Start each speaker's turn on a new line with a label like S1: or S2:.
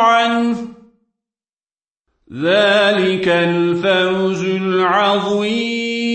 S1: عنه ذلك الفوز العظيم.